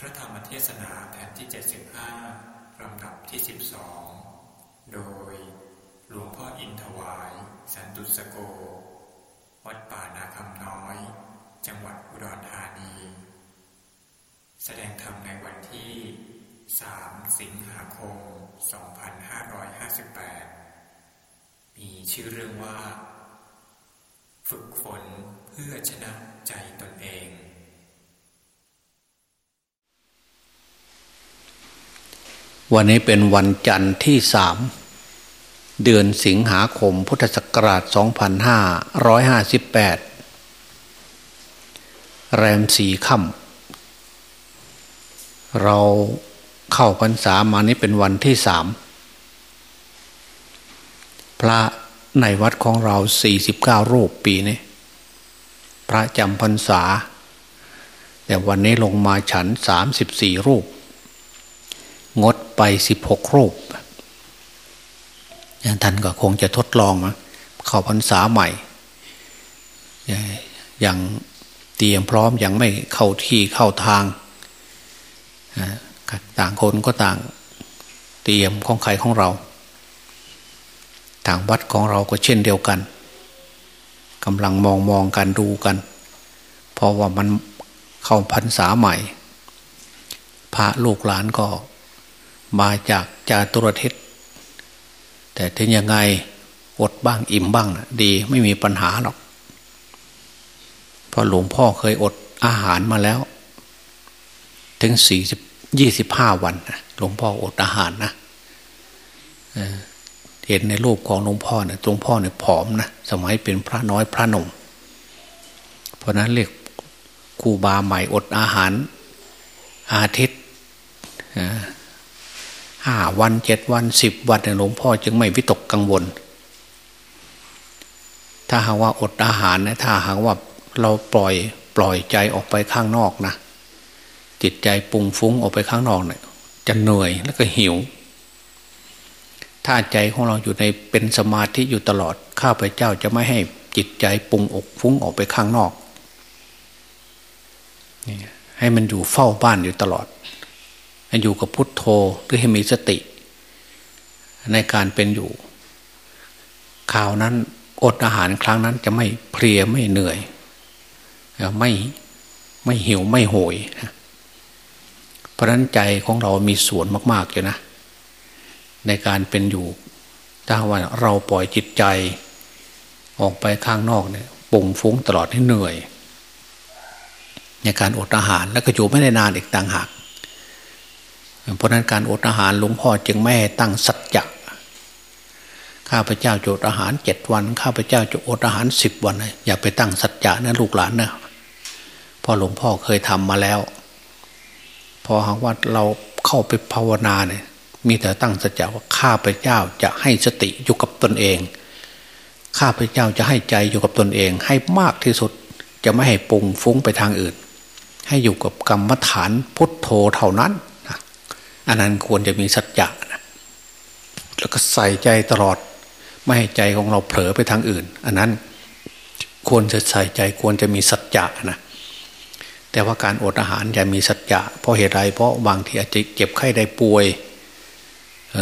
พระธรรมเทศนาแผ่นที่ 75 ลำดับที่ 12 โดยหลวงพ่ออินทวาย สันตุสโก วัดป่านาคำน้อย จังหวัดอุดรธานี แสดงธรรมในวันที่ 3 สิงหาคม 2558 มีชื่อเรื่องว่า ฝึกฝนเพื่อชนะใจตนเอง วันนี้เป็นวันจันทร์ที่สามเดือนสิงหาคมพุทธศักราช 2558 แรมสี่ค่ำเราเข้าพรรษามานี้เป็นวันที่สามพระในวัดของเรา 49 รูปปีนี้พระจำพรรษา แต่วันนี้ลงมาฉัน 34 รูป งด ไปสิบหกรูปอย่างท่านก็คงจะทดลองนะเข้าพรรษาใหม่ยังเตรียมพร้อมยังไม่เข้าที่เข้าทาง ต่างคนก็ต่างเตรียมของใครของเรา ต่างวัดของเราก็เช่นเดียวกันกำลังมองมองกันดูกัน เพราะว่ามันเข้าพรรษาใหม่ พระลูกหลานก็ มาจากจาตุรทิศแต่ถึงยังไงอดบ้างอิ่มบ้างนะดีไม่มีปัญหาหรอกเพราะหลวงพ่อเคยอดอาหารมาแล้ว ถึงสี่สิบยี่สิบห้าวันนะหลวงพ่ออดอาหารนะเห็นในรูปของหลวงพ่อเนี่ยหลวงพ่อเนี่ยผอมนะสมัยเป็นพระน้อยพระหนุ่มเพราะนั้นเรียกครูบาใหม่อดอาหารอาทิตย์ ห้าวันเจ็ดวันสิบวันหลวงพ่อจึงไม่วิตกกังวล ถ้าหากว่าอดอาหารนะถ้าหากว่าเราปล่อยปล่อยใจออกไปข้างนอกนะจิตใจปุงฟุ้งออกไปข้างนอกเนะี่ยจะเหนื่อยแล้วก็หิว ถ้าใจของเราอยู่ในเป็นสมาธิอยู่ตลอดข้าพเจ้าจะไม่ให้จิตใจปุงอกฟุ้งออกไปข้างนอกให้มันอยู่เฝ้าบ้านอยู่ตลอด อยู่กับพุทโธหรือให้มีสติ ในการเป็นอยู่ข่าวนั้นอดอาหารครั้งนั้นจะไม่เพลียไม่เหนื่อย ไม่ไม่หิวไม่โหยเพราะนั้นใจของเรามีส่วนมากๆอยู่นะ ในการเป็นอยู่ถ้าว่าเราปล่อยจิตใจ ออกไปข้างนอกเนี่ยปุ่งฟุ้งตลอดให้เหนื่อย ในการอดอาหารแล้วก็อยู่ไม่ได้นานอีกต่างหาก เพราะนั้นการอดอาหารหลวงพ่อจึงไม่ตั้งสัจจะข้าพเจ้าจะอดอาหารเจ็ดวัน ข้าพเจ้าจะอดอาหารสิบวัน อย่าไปตั้งสัจจะนะลูกหลานนะพอหลวงพ่อเคยทำมาแล้ว พอหากว่าเราเข้าไปภาวนาเนี่ยมีแต่ตั้งสัจจะว่าข้าพเจ้าจะให้สติอยู่กับตนเอง ข้าพเจ้าจะให้ใจอยู่กับตนเอง ให้มากที่สุดจะไม่ให้ปุงฟุ้งไปทางอื่น ให้อยู่กับกรรมฐานพุทโธเท่านั้น อันนั้นควรจะมีสัจจะนะแล้วก็ใส่ใจตลอด ไม่ให้ใจของเราเผลอไปทางอื่น อันนั้นควรจะใส่ใจควรจะมีสัจจะนะแต่ว่าการอดอาหารอย่ามีสัจจะเพราะเหตุไรเพราะบางทีอาจจะเจ็บไข้ได้ป่วย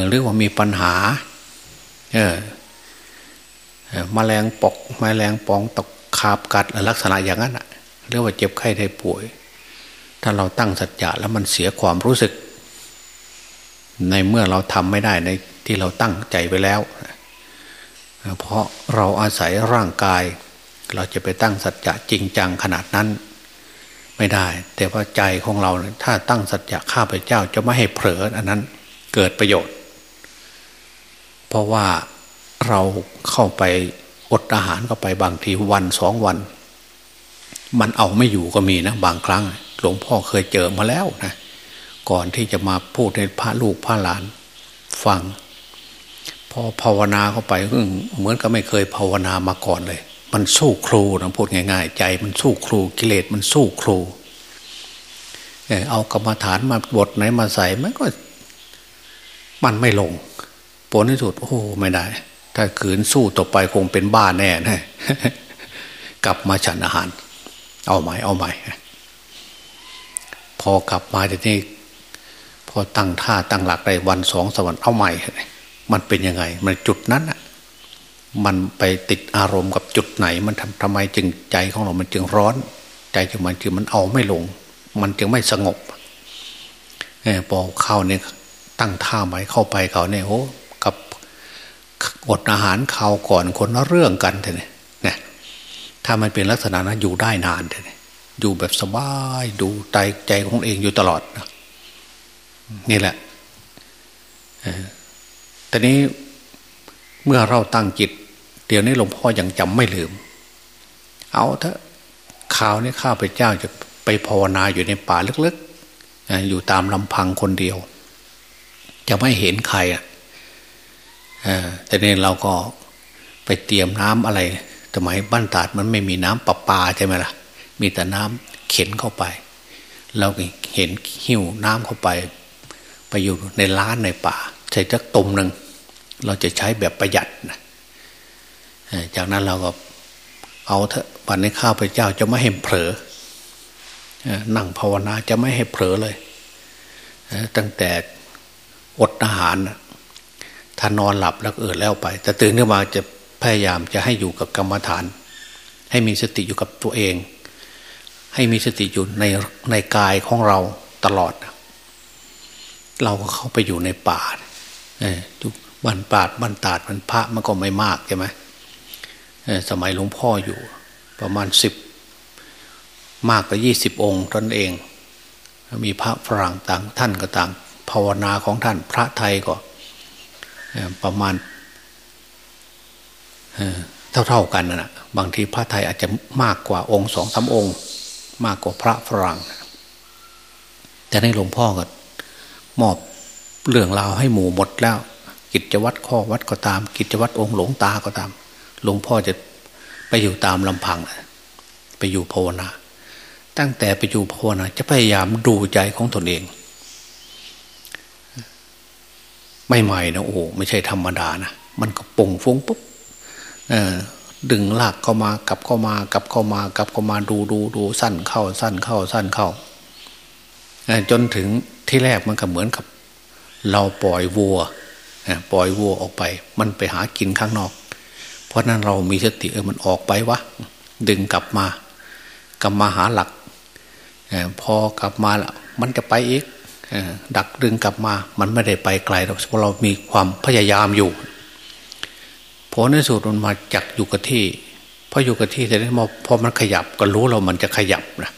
หรือว่ามีปัญหาเออมแมลงปอกมแมลงปองตกคาบกัดลักษณะอย่างนั้นเรียกว่าเจ็บไข้ได้ป่วย ถ้าเราตั้งสัจจะแล้วมันเสียความรู้สึก ในเมื่อเราทำไม่ได้ในที่เราตั้งใจไว้แล้ว เพราะเราอาศัยร่างกาย เราจะไปตั้งสัจจะจริงจังขนาดนั้น ไม่ได้ แต่ว่าใจของเราถ้าตั้งสัจจะข้าพเจ้าจะไม่ให้เผลออันนั้นเกิดประโยชน์ เพราะว่าเราเข้าไปอดอาหารก็ไปบางทีวันสองวัน มันเอาไม่อยู่ก็มีนะ บางครั้ง หลวงพ่อเคยเจอมาแล้วนะ ก่อนที่จะมาพูดให้พระลูกพระหลานฟัง พอภาวนาเข้าไปเหมือนกับไม่เคยภาวนามาก่อนเลย มันสู้ครูนะพูดง่าย ๆ ใจมันสู้ครูกิเลสมันสู้ครูเอากรรมฐานมาบทไหนมาใส่มันก็ มันไม่ลงผลที่สุด โอ้ไม่ได้ ถ้าขืนสู้ต่อไปคงเป็นบ้าแน่นะกลับมาฉันอาหาร เอาไหม่เอาไหมพพอกลับมาทีนี้ พอตั้งท่าตั้งหลักได้วันสองสวรรค์เอาใหม่ มันเป็นยังไง มันจุดนั้นอะมันไปติดอารมณ์กับจุดไหน มันทำทำไมจึงใจของเรา มันจึงร้อน ใจจึงมันจึงมันเอาไม่ลง มันจึงไม่สงบเออพอเข้าเนี่ยตั้งท่าไหมเข้าไปเขาเนี่ยโอ้กับอดอาหารข่าวก่อนคนละเรื่องกันเถอะเนี่ยถ้ามันเป็นลักษณะนั้นอยู่ได้นานเถอะอยู่แบบสบายดูใจใจของเองอยู่ตลอดนะ นี่แหละแต่นี้เมื่อเราตั้งจิต เดี๋ยวนี้หลวงพ่อยังจำไม่ลืม เอาถ้าข่าวนี้ข้าพเจ้าจะไปภาวนาอยู่ในป่าลึกๆ อยู่ตามลำพังคนเดียว จะไม่เห็นใครอะแต่นี้เราก็ไปเตรียมน้ำอะไรสมัยบ้านตาดมันไม่มีน้ำประปาใช่ไหมล่ะ มีแต่น้ำเข็นเข้าไป เราเห็นหิ้วน้ำเข้าไป ไปอยู่ในร้านในป่า ใช้จักตุ่มหนึ่งเราจะใช้แบบประหยัดนะจากนั้นเราก็เอาเถอะวันนี้ข้าพเจ้าจะไม่ให้เผลอนั่งภาวนาจะไม่ให้เผลอเลยตั้งแต่อดอาหารถ้านอนหลับแล้วเออแล้วไป แต่ตื่นขึ้นมาจะพยายามจะให้อยู่กับกรรมฐาน ให้มีสติอยู่กับตัวเอง ให้มีสติอยู่ในในกายของเราตลอด เราก็เข้าไปอยู่ในป่าเออบ้านป่าบ้านตาดมันพระมันก็ไม่มากใช่ไหมสมัยหลวงพ่ออยู่ ประมาณสิบมากกว่ายี่สิบองค์ตนเอง มีพระฝรั่งต่างท่านก็ต่าง ภาวนาของท่านพระไทยก็ประมาณเท่าๆกันนะบางทีพระไทยอาจจะมากกว่าองค์สองสาองค์ มากกว่าพระฝรั่ง แต่ในหลวงพ่อก็ มอบเรื่องราวให้หมู่หมดแล้ว กิจวัตรข้อวัดก็ตาม กิจวัตรองค์หลวงตาก็ตาม หลวงพ่อจะไปอยู่ตามลำพัง ไปอยู่ภาวนา ตั้งแต่ไปอยู่ภาวนาจะพยายามดูใจของตนเอง ไม่ใหม่นะโอ้ไม่ใช่ธรรมดานะมันก็ป่งฟุ้งปุ๊บดึงลากเข้ามากลับเข้ามากลับเข้ามากลับเข้ามาดูดูดูสั้นเข้าสั้นเข้าสั้นเข้าจนถึง ที่แรกมันก็เหมือนกับ เราปล่อยวัวปล่อยวัวออกไป มันไปหากินข้างนอก เพราะนั้นเรามีสติเออมันออกไปวะดึงกลับมากลับมาหาหลักพอกลับมาแล้วมันจะไปอีกดักดึงกลับมา มันไม่ได้ไปไกลเราเพราะเรามีความพยายามอยู่พอในสุดมันมาจักอยู่กับที่พออยู่กับที่แต่นี้พอมันขยับก็รู้เรามันจะขยับนะ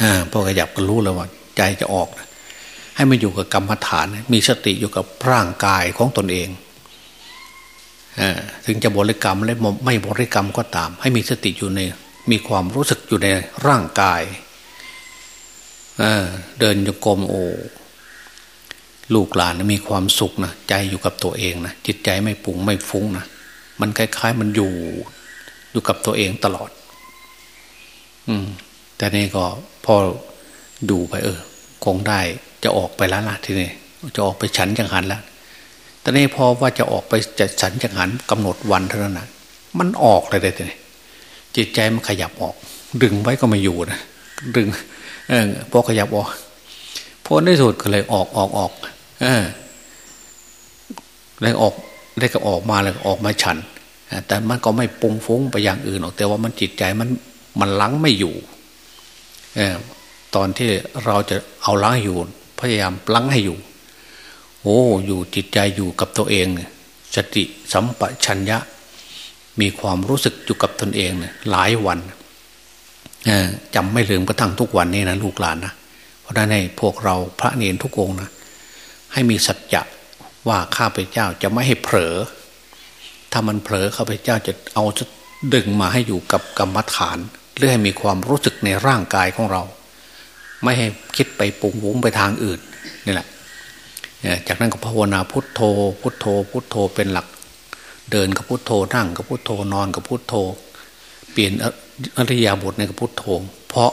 อ่าพอขยับก็รู้แล้วว่า ใจจะออก ให้มันอยู่กับกรรมฐาน มีสติอยู่กับร่างกายของตนเองถึงจะบริกรรมและไม่บริกรรมก็ตาม ให้มีสติอยู่ใน มีความรู้สึกอยู่ในร่างกายเดินโยกรมโอ ลูกหลานมีความสุขนะใจอยู่กับตัวเองนะจิตใจไม่ปุงไม่ฟุ้งนะมันคล้ายๆ มันอยู่อยู่กับตัวเองตลอด อืมแต่นี่ก็พอดูไปเออ คงได้จะออกไปแล้วล่ะทีนี้จะออกไปฉันจังหันแล้วต่นี่พอว่าจะออกไปจะฉันจังหันกำหนดวันเท่านั้นนะมันออกเลยเลยทีนี้จิตใจมันขยับออก ดึงไว้ก็ไม่อยู่นะดึง เออพอขยับออกพอในสุดก็เลยออกออกออกเออเลยออกได้ก็ออกมาเลยออกมาฉันแต่มันก็ไม่ปุงฟุ้งไปอย่างอื่นหรอกแต่ว่ามันจิตใจมันมันลังไม่อยู่ เออ ตอนที่เราจะเอาล้างอยู่ พยายามลังให้อยู่ โอ้อยู่จิตใจอยู่กับตัวเองสติสัมปชัญญะ มีความรู้สึกอยู่กับตนเองเนี่ยหลายวันจำไม่ลืมกระทั่งทุกวันนี้นะลูกหลานนะเพราะนั้นให้พวกเราพระเนรทุกองนะให้มีสัจจะว่าข้าพเจ้าจะไม่ให้เผลอ ถ้ามันเผลอข้าพเจ้าจะเอาจะดึงมาให้อยู่กับกรรมฐานหรือให้มีความรู้สึกในร่างกายของเรา ไม่ให้คิดไปปุงวุ้งไปทางอื่นนี่แหละจากนั้นก็ภาวนาพุทโธ พุทโธ พุทโธเป็นหลัก เดินกับพุทโธนั่งกับพุทโธนอนกับพุทโธ เปลี่ยนอริยาบทในกับพุทโธ เพราะ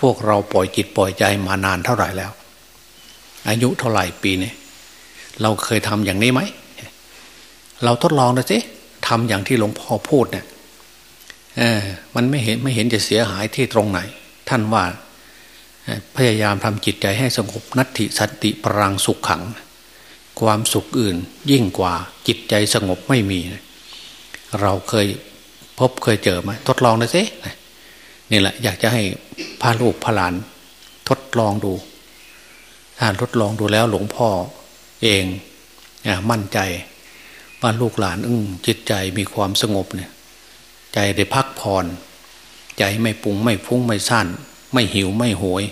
พวกเราปล่อยจิตปล่อยใจมานานเท่าไหร่แล้ว อายุเท่าไหร่ปีนี้เราเคยทำอย่างนี้ไหม เราทดลองดูสิทำอย่างที่หลวงพ่อพูดเนี่ยมันไม่เห็นไม่เห็นจะเสียหายที่ตรงไหน ท่านว่าพยายามทำจิตใจให้สงบนัตถิสันติปรังสุขขัง ความสุขอื่นยิ่งกว่าจิตใจสงบไม่มี เราเคยพบเคยเจอไหมทดลองนะสินี่แหละอยากจะให้พาลูกพาหลาน ทดลองดูถ้าทดลองดูแล้วหลวงพ่อเองมั่นใจว่าลูกหลานอึ้งจิตใจมีความสงบเนี่ย ใจได้พักผ่อน ใจไม่ปุงไม่ฟุ้งไม่สั้นไม่หิวไม่โหย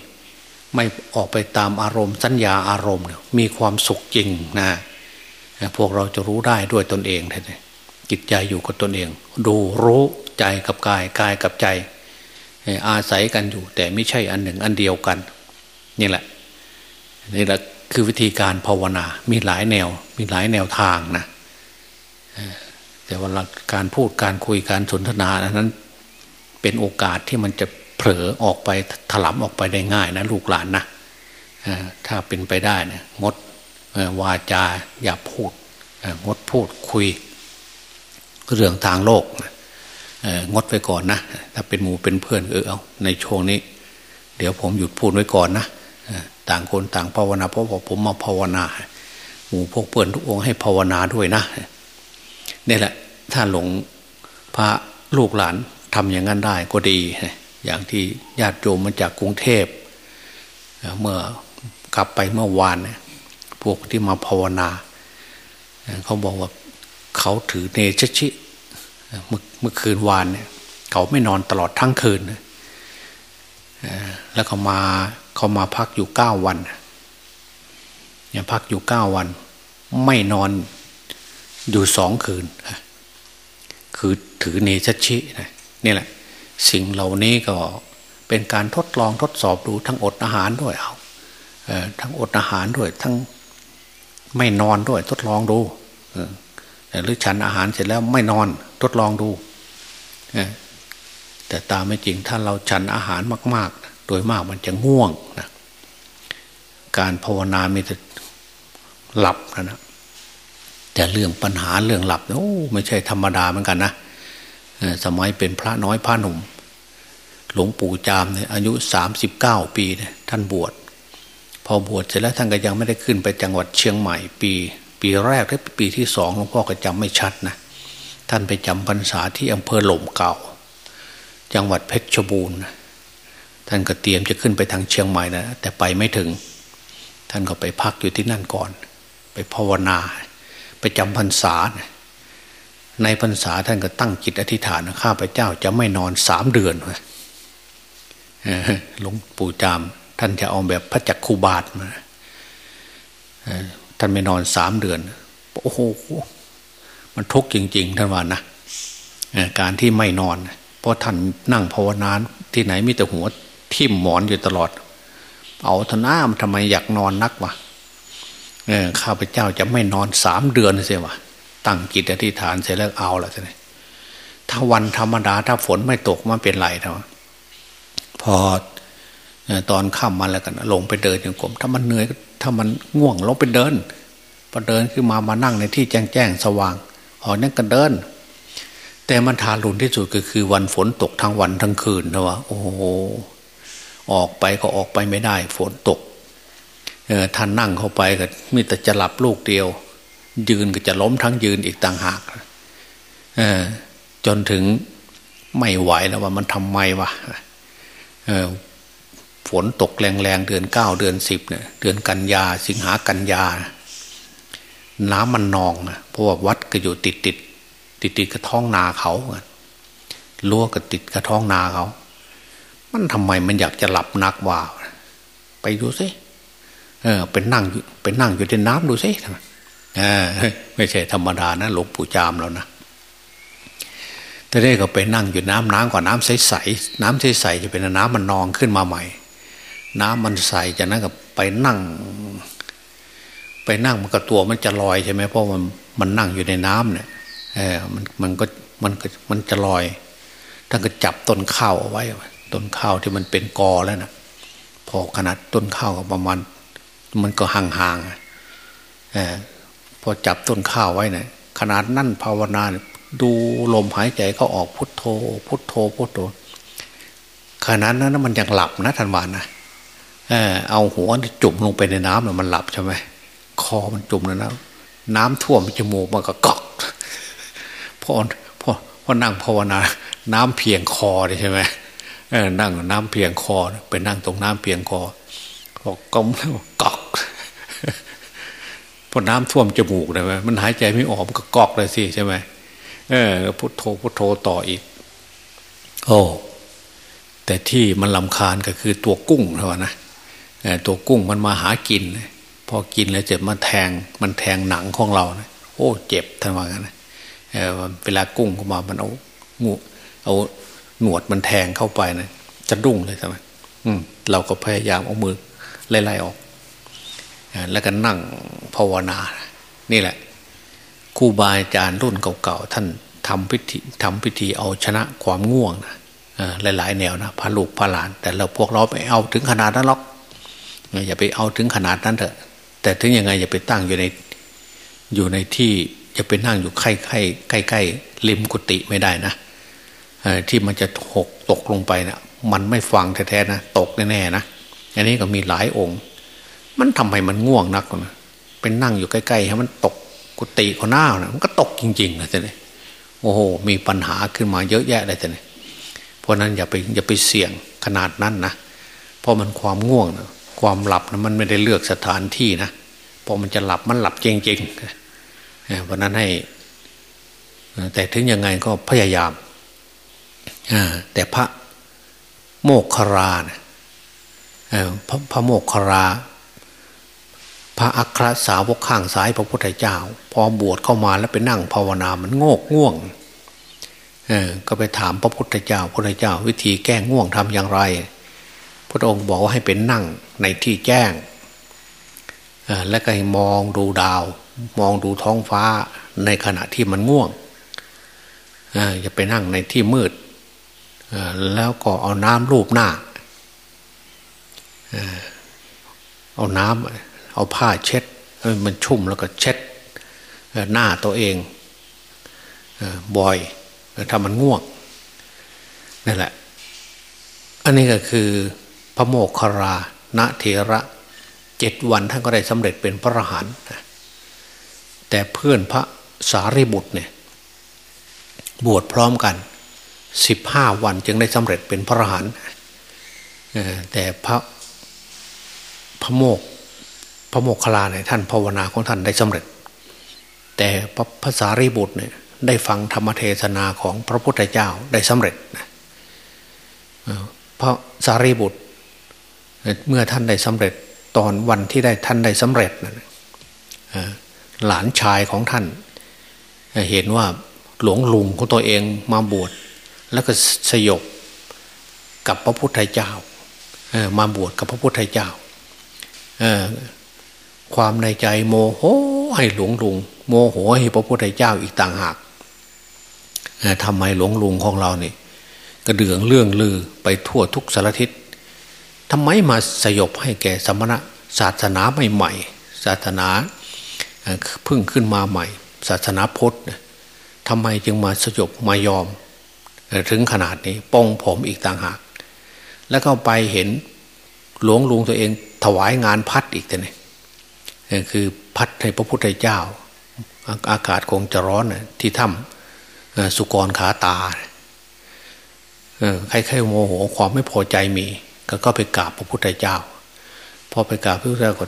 ไม่ออกไปตามอารมณ์ สัญญาอารมณ์ มีความสุขจริงนะพวกเราจะรู้ได้ด้วยตนเองท่านจิตใจอยู่กับตนเอง ดูรู้ใจกับกายกายกับใจ อาศัยกันอยู่ แต่ไม่ใช่อันหนึ่งอันเดียวกันนี่แหละนี่แหละคือวิธีการภาวนา มีหลายแนว มีหลายแนวทางนะแต่ว่าการพูดการคุยการสนทนาอันนั้น เป็นโอกาสที่มันจะเผลอออกไปถลำออกไปได้ง่ายนะลูกหลานนะถ้าเป็นไปได้นะงดวาจาอย่าพูดงดพูดคุย เรื่องทางโลกงดไว้ก่อนนะ ถ้าเป็นหมู่เป็นเพื่อนเออเอาในช่วงนี้ เดี๋ยวผมหยุดพูดไว้ก่อนนะต่างคนต่างภาวนาเพราะผมมาภาวนา หมู่พวกเพื่อนทุกองค์ให้ภาวนาด้วยนะนี่แหละ ถ้าหลงพระลูกหลาน ทำอย่างนั้นได้ก็ดี อย่างที่ญาติโยมมาจากกรุงเทพเมื่อกลับไปเมื่อวานพวกที่มาภาวนา เขาบอกว่าเขาถือเนชชิเมื่อคืนวานเนี่ยเขาไม่นอนตลอดทั้งคืนแล้วเขามาเขามาพักอยู่เก้าวันเนี่ยพักอยู่เก้าวัน ไม่นอนอยู่สองคืน คือถือเนชชินะ นี่แหละ สิ่งเหล่านี้ก็เป็นการทดลองทดสอบดูทั้งอดอาหารด้วยเอาทั้งอดอาหารด้วย ทั้งไม่นอนด้วย ทดลองดูหรือฉันอาหารเสร็จแล้วไม่นอนทดลองดูแต่ตามไม่จริงถ้าเราฉันอาหารมาก ๆ โดยมากมันจะง่วงนะการภาวนามีแต่หลับนะนะแต่เรื่องปัญหาเรื่องหลับโอ้ไม่ใช่ธรรมดาเหมือนกันนะ สมัยเป็นพระน้อยพระหนุ่ม หลวงปู่จามเนี่ยอายุสามสิบเก้าปีเนี่ยท่านบวช พอบวชเสร็จแล้วท่านก็ยังไม่ได้ขึ้นไปจังหวัดเชียงใหม่ ปี ปีแรกหรือปีที่สองหลวงพ่อก็จำไม่ชัดนะท่านไปจำพรรษาที่อำเภอหล่มเก่า จังหวัดเพชรบูรณ์ท่านก็เตรียมจะขึ้นไปทางเชียงใหม่นะแต่ไปไม่ถึง ท่านก็ไปพักอยู่ที่นั่นก่อน ไปภาวนา ไปจำพรรษานะ ในพรรษาท่านก็ตั้งจิตอธิษฐานข้าพเจ้าจะไม่นอนสามเดือนหลวงปู่จาม ท่านจะเอาแบบพระจักคูบาทมาท่านไม่นอนสามเดือน โอ้โห มันทุกข์จริง ๆ ท่านว่านะการที่ไม่นอน เพราะท่านนั่งภาวนาที่ไหนมีแต่หัวทิ่มหมอนอยู่ตลอด เอาทน้ามทำไมอยากนอนนักวะข้าพเจ้าจะไม่นอนสามเดือนเสียวะ ตั้งจิตอธิษฐานเสร็จแล้วเอาละท่านถ้าวันธรรมดาถ้าฝนไม่ตกมันเป็นไรนาะพอตอนค่ำมาแล้วกันลงไปเดินอย่างกลมถ้ามันเหนื่อยถ้ามันง่วงลงไปเดินพอเดินขึ้นมามานั่งในที่แจ้งแจ้งสว่างออนั่นก็เดิน แต่มันทารุณที่สุดก็คือวันฝนตกทั้งวันทั้งคืนนะวะโอ้โหออกไปก็ออกไปไม่ได้ ฝนตกเออท่านนั่งเข้าไปก็มีแต่จะหลับลูกเดียว ยืนก็จะล้มทั้งยืนอีกต่างหากจนถึงไม่ไหวแล้วว่ามันทำไมวะฝนตกแรงๆเดือนเก้าเดือนสิบเนี่ยเดือนกันยา สิงหากันยา น้ำมันนองนะเพราะว่าวัดก็อยู่ติดติดติดติดกระท้องนาเขารั้วก็ติดกระท้องนาเขา มันทำไมมันอยากจะหลับนักว่า ไปดูสิเออเป็นนั่งเป็นนั่งอยู่ในน้ำดูสิ ไม่ใช่ธรรมดานะหลวงปู่จามแล้วนะแต่ได้ก็ไปนั่งอยู่น้ำน้ำกว่าน้ำใสๆน้ำใสๆจะเป็นน้ำมันนองขึ้นมาใหม่ น้ำมันใสจากนั้นก็ไปนั่ง ไปนั่งมันก็ตัวมันจะลอยใช่ไหมเพราะมันมันนั่งอยู่ในน้ำเนี่ยเออมันมันก็มันก็มันจะลอยท่านก็จับต้นข้าวเอาไว้ต้นข้าวที่มันเป็นกอแล้วนะพอขนาดต้นข้าวก็ประมาณ มันก็ห่างๆ พอจับต้นข้าวไว้เนะี่ยขนาดนั่นภาวนาดูลมหายใจเขาออกพุทโธ พุทโธพุทโธขนาดนั้นมันยังหลับนะท่านวานนะเออเอาหัวจุ่มลงไปในน้ำเนี่ยมันหลับใช่ไหมคอมันจุ่มแล้วนะน้ำท่วมจมูกมันก็กอกพอพอพอนั่งภาวนา น้ำเพียงคอเลยใช่ไหมเออนั่งน้ำเพียงคอไปนั่งตรงน้ำเพียงคอพอก้มแล้วกอก พอน้ำท่วมจมูกเลยไหมมันหายใจไม่ออกมันก็กอกเลยสิใช่ไหมเออพุทโธพุทโธต่ออีก โอ้แต่ที่มันลำคาญก็คือตัวกุ้งเท่านะตัวกุ้งมันมาหากิน พอกินแล้วเจ็บมันแทง มันแทงหนังของเรานะโอ้ เจ็บท่านว่างั้นเวลากุ้งเข้ามามันเอางูเอาหนวดมันแทงเข้าไปนะจะดุ้งเลยใช่ไหมเราก็พยายามเอามือไล่ๆออก แล้วก็นั่งภาวนา นี่แหละครูบาอาจารย์รุ่นเก่าๆท่านทำพิธีทำพิธีเอาชนะความง่วงนะหลายๆแนวนะพาลูกพาหลาน แต่เราพวกเราไปเอาถึงขนาดนั้นหรอกอย่าไปเอาถึงขนาดนั้นเถอะ แต่ถึงยังไงอย่าไปตั้งอยู่ในอยู่ในที่จะไปนั่งอยู่ใกล้ใกล้ใกล้ใกล้ริมกุฏิไม่ได้นะที่มันจะหกตกลงไปนะมันไม่ฟังแท้ๆนะตกแน่ๆนะอันนี้ก็มีหลายองค์ มันทำไมมันง่วงนักนะเป็นนั่งอยู่ใกล้ๆให้มันตกกุฏิเขาหน้านะมันก็ตกจริงๆนะจ๊ะเนี่ยโอ้โหมีปัญหาขึ้นมาเยอะแยะเลยจ๊ะเนี่ยเพราะนั้นอย่าไปอย่าไปเสี่ยงขนาดนั้นนะเพราะมันความง่วงนะความหลับนะมันไม่ได้เลือกสถานที่นะพอมันจะหลับมันหลับจริงๆเพราะนั้นให้ แต่ถึงยังไงก็พยายามแต่พระโมกขรานะพระพระโมกขรา พระอัครสาวกข้างซ้ายพระพุทธเจ้า พอบวชเข้ามาแล้วไปนั่งภาวนามันโงกง่วงก็ไปถามพระพุทธเจ้าพระพุทธเจ้า วิธีแก้ง่วงทำอย่างไร พระองค์บอกว่าให้เป็นนั่งในที่แจ้งแล้วก็ให้มองดูดาว มองดูท้องฟ้าในขณะที่มันง่วงอย่าไปนั่งในที่มืดแล้วก็เอาน้ำรูปหน้าเอาน้ำ เอาผ้าเช็ดมันชุ่มแล้วก็เช็ดหน้าตัวเองบ่อยถ้ามันง่วงนั่นแหละ อันนี้ก็คือพระโมคคาราณเถระเจ็ดวันท่านก็ได้สำเร็จเป็นพระอรหันต์แต่เพื่อนพระสารีบุตรเนี่ยบวชพร้อมกันสิบห้าวันจึงได้สำเร็จเป็นพระอรหันต์แต่พระพระโมก ระโมกขลาเนี่ยท่านภาวนาของท่านได้สำเร็จ แต่พระภาษารีบุตรเนี่ยได้ฟังธรรมเทศนาของพระพุทธเจ้าได้สำเร็จพระสารีบุตร เมื่อท่านได้สำเร็จตอนวันที่ได้ท่านได้สำเร็จหลานชายของท่าน เห็นว่าหลวงลุงของตัวเองมาบวชแล้วก็สยบกับพระพุทธเจ้ามาบวชกับพระพุทธเจ้า ความในใจโมโหให้หลวงลุง โมโหให้พระพุทธเจ้าอีกต่างหากทำไมหลวงลุงของเราเนี่ยกระเดืองเรื่องลือไปทั่วทุกสารทิศทำไมมาสยบให้แก่สมณะศาสนาใหม่ๆศาสนาเพิ่งขึ้นมาใหม่ ศาสนาพุทธทำไมจึงมาสยบมายอม ถึงขนาดนี้ปองผมอีกต่างหาก แล้วก็ไปเห็นหลวงลุงตัวเองถวายงานพัดอีกแต่เนี่ย คือพัดให้พระพุทธเจ้า อากาศคงจะร้อนที่ถ้ำสุกรขาตาใครๆโมโหความไม่พอใจมี ก็ก็ไปกราบพระพุทธเจ้า พอไปกราบพระพุทธเจ้าก็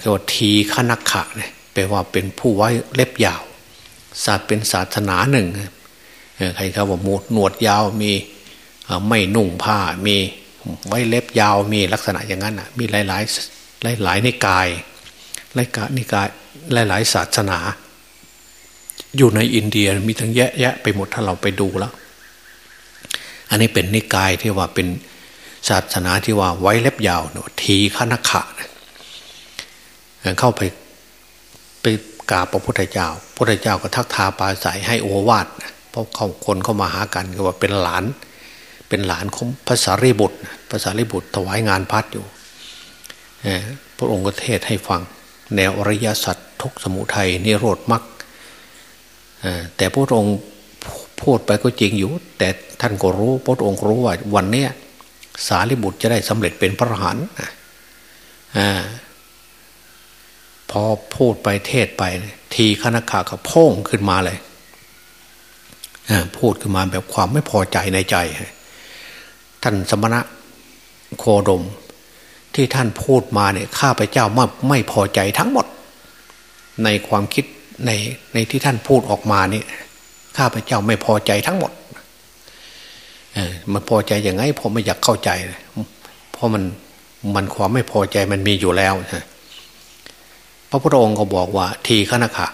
ก็ว่าทีขนักขะเนี่ยแปลว่าเป็นผู้ไว้เล็บยาว ศาสตร์เป็นศาสนาหนึ่งใครเขาว่าหมดหนวดยาวมีไม่นุ่งผ้ามีไว้เล็บยาวมีลักษณะอย่างนั้นมีหลายหลาย หลายหลายนิกายหลายกนิกายหลายหลายศาสนา อยู่ในอินเดียมีทั้งแยะแยะไปหมดถ้าเราไปดูแล้ว อันนี้เป็นนิกายที่ว่าเป็นศาสนาที่ว่าไว้เล็บยาวเนทีฆนขะเข้าไปไปกราบพระพุทธเจ้า พระพุทธเจ้าก็ทักทาปาศัยให้โอวาทเพราะเขาคนเข้ามาหากันก็ว่าเป็นหลาน เป็นหลานของภาษาริบุตรภาษาริบุตรถวายงานพัดอยู่ พระองค์ก็เทศให้ฟัง แนวอริยสัจทุกสมุทัยนิโรธมรรคแต่พระองค์พูดไปก็จริงอยู่ แต่ท่านก็รู้พระองค์รู้ว่าวันเนี้ยสารีบุตรจะได้สำเร็จเป็นพระอรหันต์พอพูดไปเทศไป ทีคณะขาก็พ่งขึ้นมาเลยพูดขึ้นมาแบบความไม่พอใจในใจ ท่านสมณะโคดม ที่ท่านพูดมาเนี่ยข้าพเจ้าไม่ไม่พอใจทั้งหมด ในความคิดในในที่ท่านพูดออกมานี่ข้าพเจ้าไม่พอใจทั้งหมดมันพอใจยังไงผมไม่อยากเข้าใจ เพราะมันมันความไม่พอใจมันมีอยู่แล้วพระพุทธองค์ก็บอกว่า ทีฆนคะ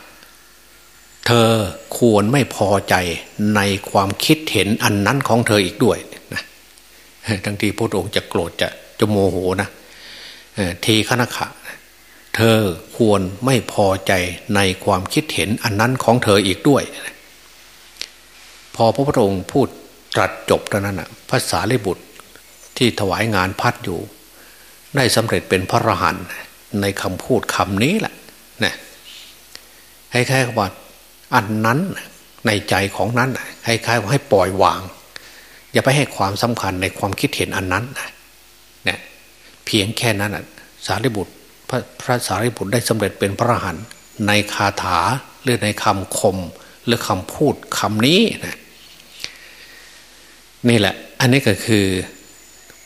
เธอควรไม่พอใจในความคิดเห็นอันนั้นของเธออีกด้วยนะทั้งที่พระองค์จะโกรธจะจะโมโหนะ ทีฆนคะเธอควรไม่พอใจในความคิดเห็นอันนั้นของเธออีกด้วย พอพระพุทธองค์พูดตรัสจบเท่านั้นนะภาษาลิบุตรที่ถวายงานพัดอยู่ ได้สำเร็จเป็นพระอรหันต์ในคำพูดคำนี้แหละนะให้แค่ว่าอันนั้นในใจของนั้นให้คล้ายๆให้ปล่อยวาง อย่าไปให้ความสำคัญในความคิดเห็นอันนั้นนี่ยเพียงแค่นั้นสารีบุตรพระพระสารีบุตรได้สำเร็จเป็นพระหันในคาถาหรือในคำคมหรือคำพูดคำนี้นะนี่แหละ อันนี้ก็คือ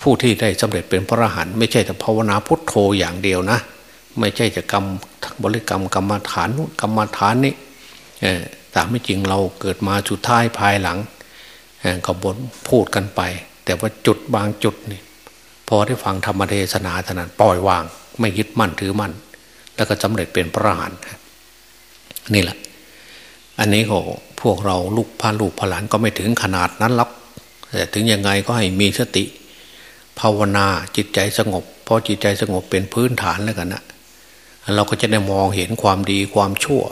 ผู้ที่ได้สำเร็จเป็นพระหันไม่ใช่แต่ภาวนาพุทโธอย่างเดียวนะ ไม่ใช่จะกรรมบริกรรมกรรมฐานนู้นกรรมฐานนี้แต่ไม่จริงเราเกิดมาสุดท้ายภายหลังก็บนพูดกันไป แต่ว่าจุดบางจุดนี่ พอได้ฟังธรรมเทศนาเท่านั้นปล่อยวาง ไม่ยึดมั่นถือมั่น แล้วก็สำเร็จเป็นพระอรหันต์นี่แหละ อันนี้ก็พวกเราลูกพาลูกพหลานก็ไม่ถึงขนาดนั้นหรอกแต่ถึงยังไงก็ให้มีสติ ภาวนาจิตใจสงบพราะจิตใจสงบเป็นพื้นฐานแล้วกันนะเราก็จะได้มองเห็นความดีความชั่ว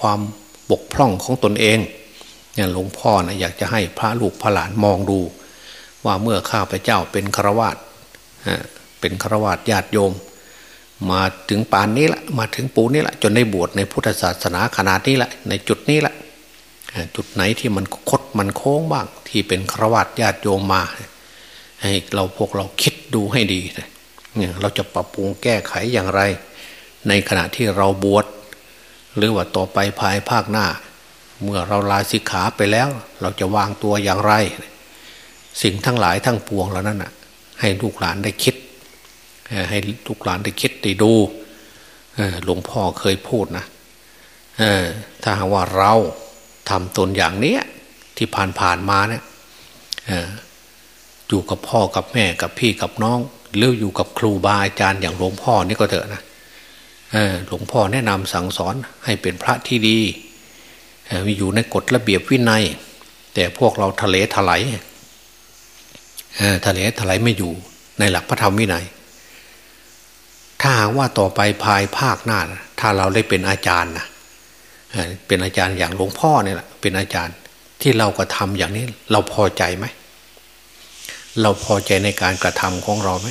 ความบกพร่องของตนเองเนี่ยหลวงพ่อนะอยากจะให้พระลูกพระหลานมองดู ว่าเมื่อข้าพเจ้าเป็นฆราวาส เป็นฆราวาสญาติโยม มาถึงปานนี้ละมาถึงปูนี้ละจนได้บวชในพุทธศาสนาขนาดนี้ละในจุดนี้ละจุดไหนที่มันคดมันโค้งบ้าง ที่เป็นครวัตญาติโยมมา ให้เราพวกเราคิดดูให้ดีเนี่ยเราจะปรับปรุงแก้ไขอย่างไร ในขณะที่เราบวชหรือว่าต่อไปภายภาคหน้า เมื่อเราลาสิกขาไปแล้ว เราจะวางตัวอย่างไร สิ่งทั้งหลายทั้งปวงเหล่านั้นอะ ให้ลูกหลานได้คิด ให้ลูกหลานได้คิดได้ดูหลวงพ่อเคยพูดนะถ้าหากว่าเราทำตนอย่างเนี้ยที่ผ่านผ่านมาเนี่ยอยู่กับพ่อกับแม่กับพี่กับน้องหรืออยู่กับครูบาอาจารย์อย่างหลวงพ่อนี่ก็เถอะนะหลวงพ่อแนะนำสั่งสอนให้เป็นพระที่ดีมีอยู่ในกฎระเบียบวินัย แต่พวกเราทะเลถลาย ทะเลถลายไม่อยู่ในหลักพระธรรมวินัย ถ้าว่าต่อไปภายภาคหน้า ถ้าเราได้เป็นอาจารย์นะเป็นอาจารย์อย่างหลวงพ่อเนี่ยแหละเป็นอาจารย์ที่เราก็ทำอย่างนี้ เราพอใจไหมเราพอใจในการกระทำของเราไหม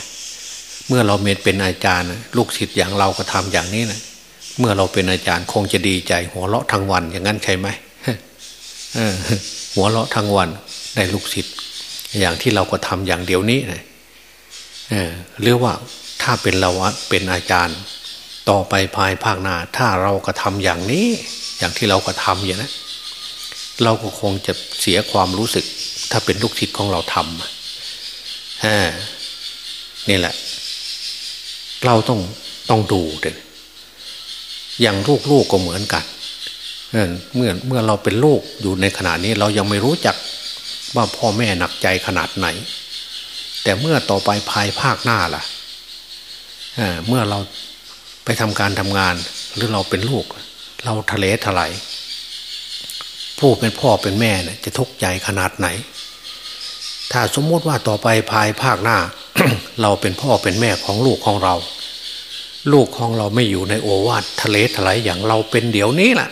เมื่อเราเมตเป็นอาจารย์ลูกศิษย์อย่างเราก็ทำอย่างนี้นะเมื่อเราเป็นอาจารย์คงจะดีใจ หัวเราะทั้งวันอย่างนั้นใช่ไหมหัวเราะทั้งวันในลูกศิษย์ อย่างที่เราก็ทำอย่างเดียวนี้นะเรียกว่าถ้าเป็นเราเป็นอาจารย์ ต่อไปภายภาคหน้าถ้าเราก็ทำอย่างนี้ อย่างที่เราก็ทำอย่างนั้นเราก็คงจะเสียความรู้สึก ถ้าเป็นลูกศิษย์ของเราทำอ่านี่แหละ เราต้องต้องดูเด็อย่างลูกๆกก็เหมือนกันเมื่อเมื่อเราเป็นลูกอยู่ในขณะนี้เรายังไม่รู้จัก ว่าพ่อแม่หนักใจขนาดไหน แต่เมื่อต่อไปภายภาคหน้าล่ะเมื่อเราไปทำการทำงานหรือเราเป็นลูก เราทะเลถลายผู้เป็นพ่อเป็นแม่เนี่ยจะทุกข์ใจขนาดไหน ถ้าสมมติว่าต่อไปภายภาคหน้า เราเป็นพ่อเป็นแม่ของลูกของเรา ลูกของเราไม่อยู่ในโอวาททะเลถลายอย่างเราเป็นเดี๋ยวนี้แหละ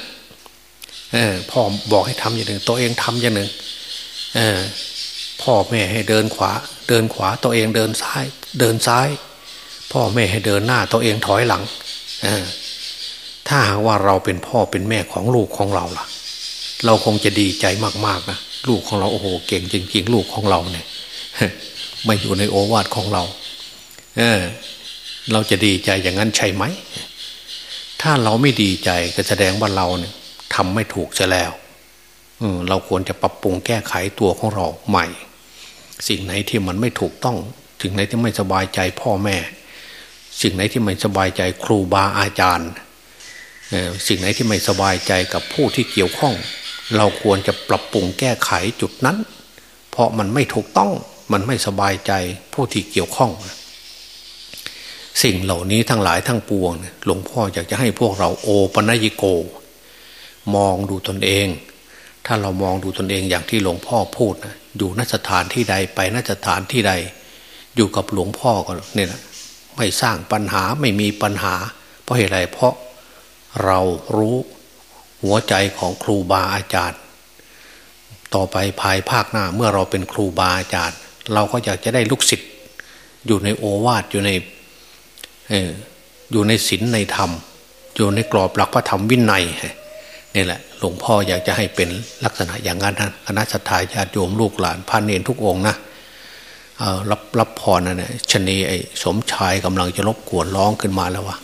พ่อบอกให้ทำอย่างหนึ่ง ตัวเองทำอย่างหนึ่ง เออพ่อแม่ให้เดินขวา เดินขวาตัวเองเดินซ้าย เดินซ้าย พ่อแม่ให้เดินหน้าตัวเองถอยหลังเออถ้าหากว่าเราเป็นพ่อเป็นแม่ของลูกของเราล่ะ เราคงจะดีใจมากๆนะลูกของเราโอ้โหเก่งจริงๆลูกของเราเนี่ยไม่อยู่ในโอวาทของเรา เออ เราจะดีใจอย่างนั้นใช่ไหม ถ้าเราไม่ดีใจก็แสดงว่าเราเนี่ยทำไม่ถูกจะแล้ว เราควรจะปรับปรุงแก้ไขตัวของเราใหม่ สิ่งไหนที่มันไม่ถูกต้อง สิ่งไหนที่ไม่สบายใจพ่อแม่ สิ่งไหนที่ไม่สบายใจครูบาอาจารย์สิ่งไหนที่ไม่สบายใจกับผู้ที่เกี่ยวข้อง เราควรจะปรับปรุงแก้ไขจุดนั้น เพราะมันไม่ถูกต้องมันไม่สบายใจผู้ที่เกี่ยวข้อง สิ่งเหล่านี้ทั้งหลายทั้งปวงหลวงพ่ออยากจะให้พวกเราโอปัญญิโก มองดูตนเอง ถ้าเรามองดูตนเองอย่างที่หลวงพ่อพูดนะอยู่นสถานที่ใดไปนสถานที่ใด อยู่กับหลวงพ่อก็เนี่ยนะไม่สร้างปัญหาไม่มีปัญหา เพราะเหตุไรเพราะเรารู้หัวใจของครูบาอาจารย์ ต่อไปภายภาคหน้าเมื่อเราเป็นครูบาอาจารย์ เราก็อยากจะได้ลูกศิษย์อยู่ในโอวาทอยู่ในอยู่ในศีลในธรรม อยู่ในกรอบหลักพระธรรมวินัยนี่แหละ หลวงพ่ออยากจะให้เป็นลักษณะอย่างนั้นนะคณะสัตยาญาติโยมลูกหลานพันเนนทุกองนะรับรับพรนะเนี่ยชนีไอ้สมชายกำลังจะรบกวนร้องขึ้นมาแล้ววะ